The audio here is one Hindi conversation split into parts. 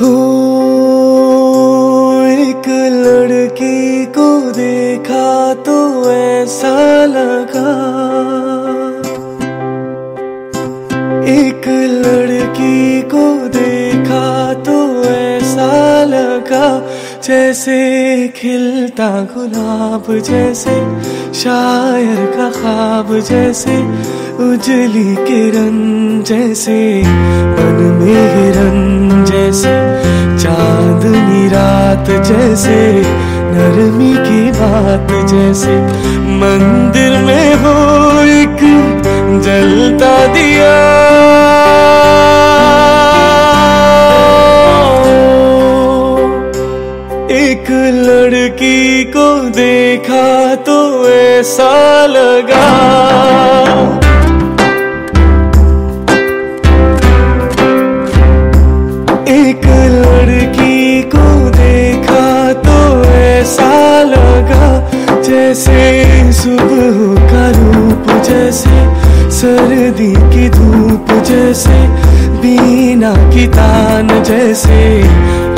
हो, एक लड़की को देखा तो ऐसा लगा। एक लड़की को देखा तो ऐसा लगा, जैसे खिलता गुलाब, जैसे शायर का ख्वाब, जैसे उजली किरण जैसे मन में हिरन जैसे चांदनी रात जैसे, नरमी की बात जैसे। मंदिर में हो एक जलता दिया। एक लड़की को देखा तो ऐसा लगा। जैसे, सर्दी की धूप जैसे, बीना की तान जैसे,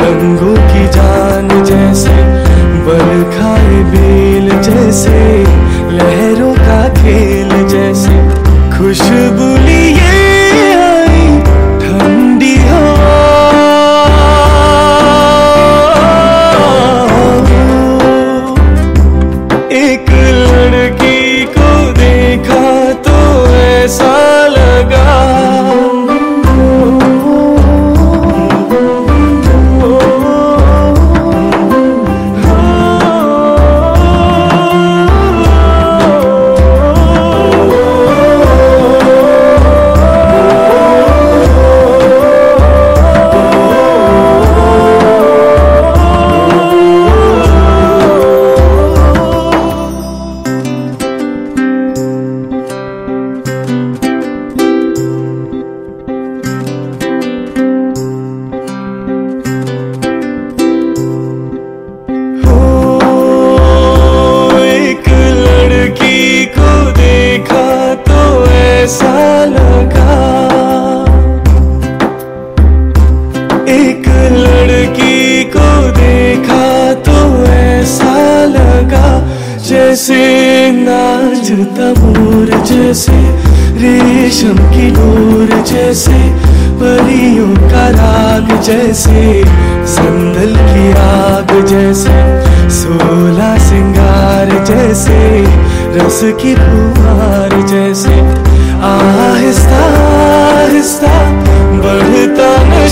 रंगों की जान जैसे, बल खाए बेल जैसे, लहरों का खेल जैसे। खुशबू लिए आई ठंडी हवा। एक लड़की लड़की को देखा तो ऐसा लगा जैसे नाच तबूर, जैसे रेशम की डोर जैसे परियों का राग, जैसे संदल की आग, जैसे सोला सिंगार, जैसे रस की फुहार जैसे आहिस्ता आहिस्ता बढ़ता नशा